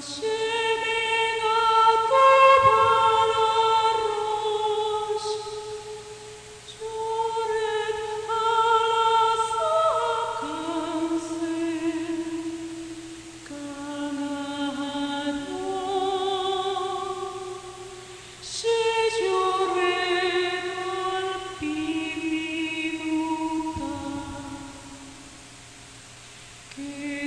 Shoo! He